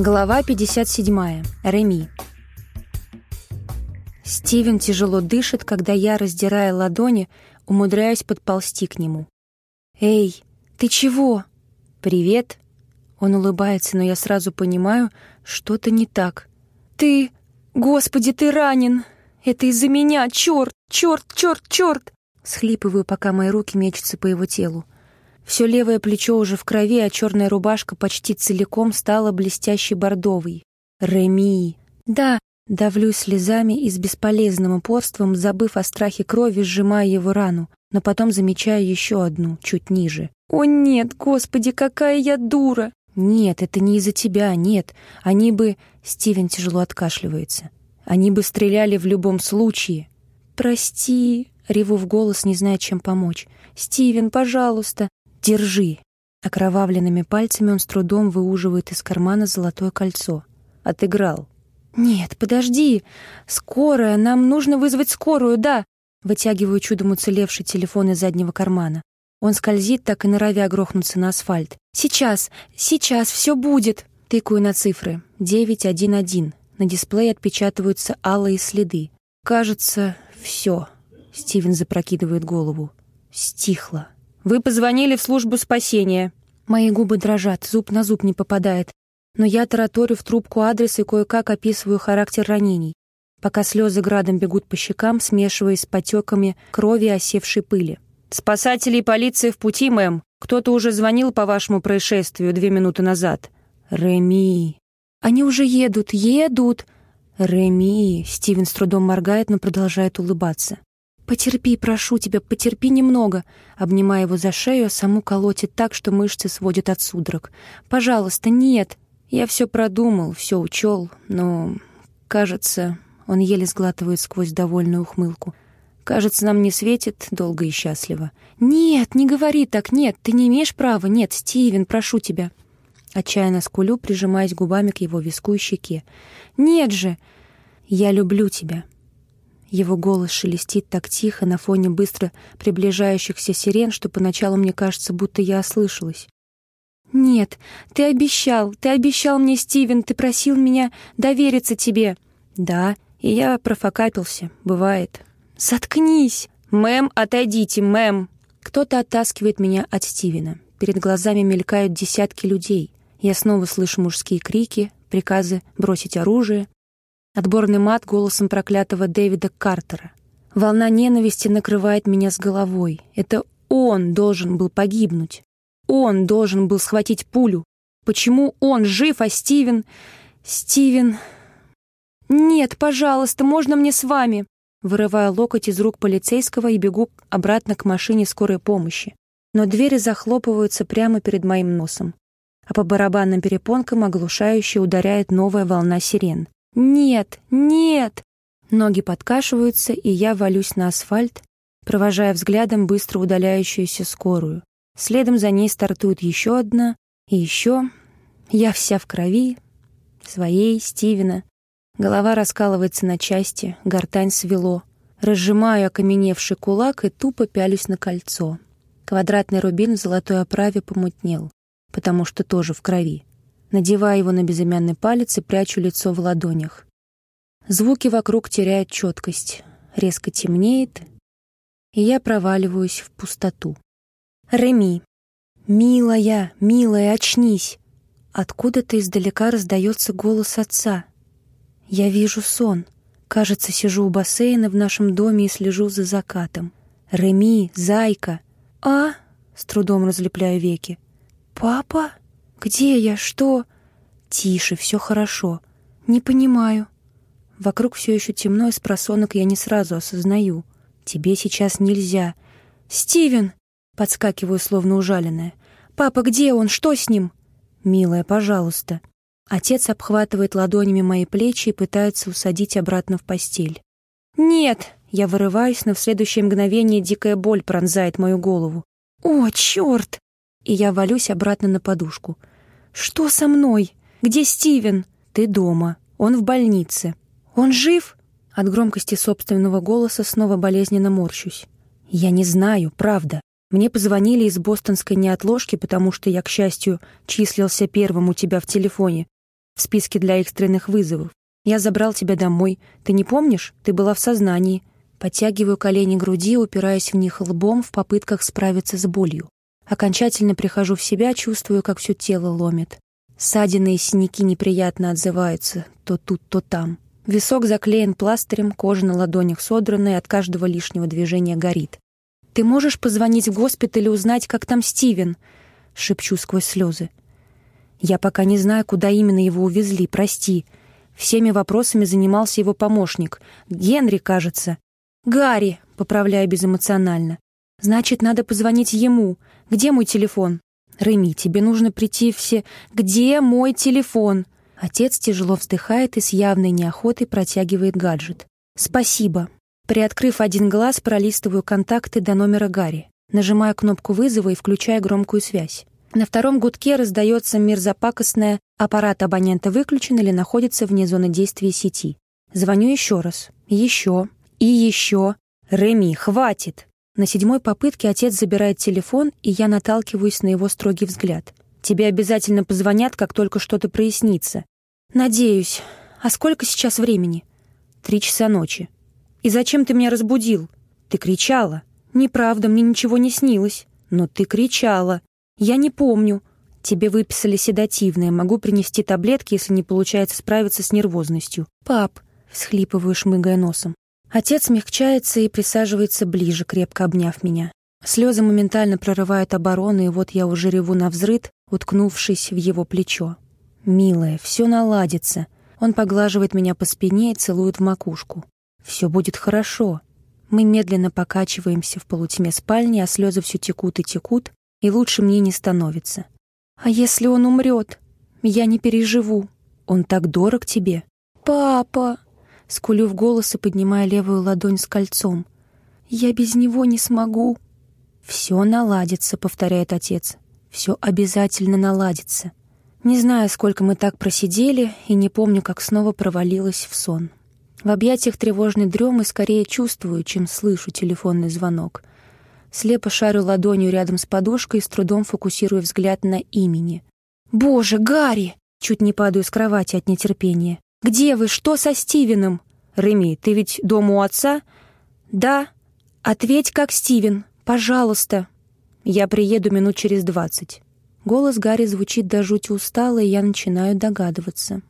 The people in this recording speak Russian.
Глава 57. Реми. Стивен тяжело дышит, когда я, раздирая ладони, умудряюсь подползти к нему. «Эй, ты чего?» «Привет». Он улыбается, но я сразу понимаю, что-то не так. «Ты... Господи, ты ранен! Это из-за меня! Черт, черт, черт, черт!» Схлипываю, пока мои руки мечутся по его телу. Все левое плечо уже в крови, а черная рубашка почти целиком стала блестящей бордовой. Реми. Да, давлю слезами и с бесполезным упорством, забыв о страхе крови, сжимая его рану, но потом замечаю еще одну, чуть ниже. «О нет, господи, какая я дура!» «Нет, это не из-за тебя, нет. Они бы...» Стивен тяжело откашливается. «Они бы стреляли в любом случае». «Прости...» — реву в голос, не зная, чем помочь. «Стивен, пожалуйста, «Держи!» Окровавленными пальцами он с трудом выуживает из кармана золотое кольцо. Отыграл. «Нет, подожди! Скорая! Нам нужно вызвать скорую, да!» Вытягиваю чудом уцелевший телефон из заднего кармана. Он скользит, так и норовя грохнуться на асфальт. «Сейчас! Сейчас! Все будет!» Тыкаю на цифры. 911. На дисплее отпечатываются алые следы. «Кажется, все. Стивен запрокидывает голову. «Стихло!» Вы позвонили в службу спасения. Мои губы дрожат, зуб на зуб не попадает. Но я тараторю в трубку адрес и кое-как описываю характер ранений, пока слезы градом бегут по щекам, смешиваясь с потеками крови и осевшей пыли. «Спасатели и полиция в пути, мэм. Кто-то уже звонил по вашему происшествию две минуты назад». «Реми». «Они уже едут, едут!» «Реми!» Стивен с трудом моргает, но продолжает улыбаться. «Потерпи, прошу тебя, потерпи немного», обнимая его за шею, а саму колотит так, что мышцы сводят от судорог. «Пожалуйста, нет!» Я все продумал, все учел, но, кажется, он еле сглатывает сквозь довольную ухмылку. Кажется, нам не светит долго и счастливо. «Нет, не говори так, нет, ты не имеешь права, нет, Стивен, прошу тебя». Отчаянно скулю, прижимаясь губами к его виску и щеке. «Нет же! Я люблю тебя!» Его голос шелестит так тихо на фоне быстро приближающихся сирен, что поначалу мне кажется, будто я ослышалась. «Нет, ты обещал, ты обещал мне, Стивен, ты просил меня довериться тебе». «Да, и я профокапился, бывает». «Заткнись!» «Мэм, отойдите, мэм!» Кто-то оттаскивает меня от Стивена. Перед глазами мелькают десятки людей. Я снова слышу мужские крики, приказы бросить оружие, Отборный мат голосом проклятого Дэвида Картера. Волна ненависти накрывает меня с головой. Это он должен был погибнуть. Он должен был схватить пулю. Почему он жив, а Стивен... Стивен... «Нет, пожалуйста, можно мне с вами?» Вырываю локоть из рук полицейского и бегу обратно к машине скорой помощи. Но двери захлопываются прямо перед моим носом. А по барабанным перепонкам оглушающе ударяет новая волна сирен. «Нет! Нет!» Ноги подкашиваются, и я валюсь на асфальт, провожая взглядом быстро удаляющуюся скорую. Следом за ней стартует еще одна, и еще. Я вся в крови. Своей, Стивена. Голова раскалывается на части, гортань свело. Разжимаю окаменевший кулак и тупо пялюсь на кольцо. Квадратный рубин в золотой оправе помутнел, потому что тоже в крови надевая его на безымянный палец и прячу лицо в ладонях. Звуки вокруг теряют четкость, резко темнеет, и я проваливаюсь в пустоту. Реми. «Милая, милая, очнись!» Откуда-то издалека раздается голос отца. Я вижу сон. Кажется, сижу у бассейна в нашем доме и слежу за закатом. «Реми, зайка!» «А?» — с трудом разлепляю веки. «Папа?» «Где я? Что?» «Тише, все хорошо. Не понимаю». Вокруг все еще темно, и с просонок я не сразу осознаю. «Тебе сейчас нельзя». «Стивен!» — подскакиваю, словно ужаленная. «Папа, где он? Что с ним?» «Милая, пожалуйста». Отец обхватывает ладонями мои плечи и пытается усадить обратно в постель. «Нет!» — я вырываюсь, но в следующее мгновение дикая боль пронзает мою голову. «О, черт!» И я валюсь обратно на подушку. «Что со мной? Где Стивен?» «Ты дома. Он в больнице». «Он жив?» От громкости собственного голоса снова болезненно морщусь. «Я не знаю, правда. Мне позвонили из бостонской неотложки, потому что я, к счастью, числился первым у тебя в телефоне. в списке для экстренных вызовов. Я забрал тебя домой. Ты не помнишь? Ты была в сознании. Подтягиваю колени груди, упираясь в них лбом в попытках справиться с болью. Окончательно прихожу в себя, чувствую, как все тело ломит. Ссадины и синяки неприятно отзываются то тут, то там. Висок заклеен пластырем, кожа на ладонях содрана и от каждого лишнего движения горит. «Ты можешь позвонить в госпиталь и узнать, как там Стивен?» — шепчу сквозь слезы. «Я пока не знаю, куда именно его увезли, прости. Всеми вопросами занимался его помощник. Генри, кажется. «Гарри», — поправляю безэмоционально. «Значит, надо позвонить ему. Где мой телефон?» «Реми, тебе нужно прийти все... Где мой телефон?» Отец тяжело вздыхает и с явной неохотой протягивает гаджет. «Спасибо». Приоткрыв один глаз, пролистываю контакты до номера Гарри. Нажимаю кнопку вызова и включаю громкую связь. На втором гудке раздается мерзопакостное «аппарат абонента выключен или находится вне зоны действия сети». Звоню еще раз. Еще. И еще. «Реми, хватит!» На седьмой попытке отец забирает телефон, и я наталкиваюсь на его строгий взгляд. «Тебе обязательно позвонят, как только что-то прояснится». «Надеюсь. А сколько сейчас времени?» «Три часа ночи». «И зачем ты меня разбудил?» «Ты кричала». «Неправда, мне ничего не снилось». «Но ты кричала». «Я не помню». «Тебе выписали седативное. Могу принести таблетки, если не получается справиться с нервозностью». «Пап», — всхлипываю, шмыгая носом. Отец смягчается и присаживается ближе, крепко обняв меня. Слезы моментально прорывают оборону, и вот я уже реву на взрыд, уткнувшись в его плечо. «Милая, все наладится». Он поглаживает меня по спине и целует в макушку. «Все будет хорошо». Мы медленно покачиваемся в полутьме спальни, а слезы все текут и текут, и лучше мне не становится. «А если он умрет? Я не переживу. Он так дорог тебе». «Папа!» Скулю в голос и поднимая левую ладонь с кольцом. «Я без него не смогу». «Все наладится», — повторяет отец. «Все обязательно наладится». Не знаю, сколько мы так просидели, и не помню, как снова провалилась в сон. В объятиях тревожной дремы скорее чувствую, чем слышу телефонный звонок. Слепо шарю ладонью рядом с подушкой и с трудом фокусирую взгляд на имени. «Боже, Гарри!» Чуть не падаю с кровати от нетерпения. «Где вы? Что со Стивеном?» «Реми, ты ведь дома у отца?» «Да». «Ответь, как Стивен. Пожалуйста». «Я приеду минут через двадцать». Голос Гарри звучит до жути устало, и я начинаю догадываться.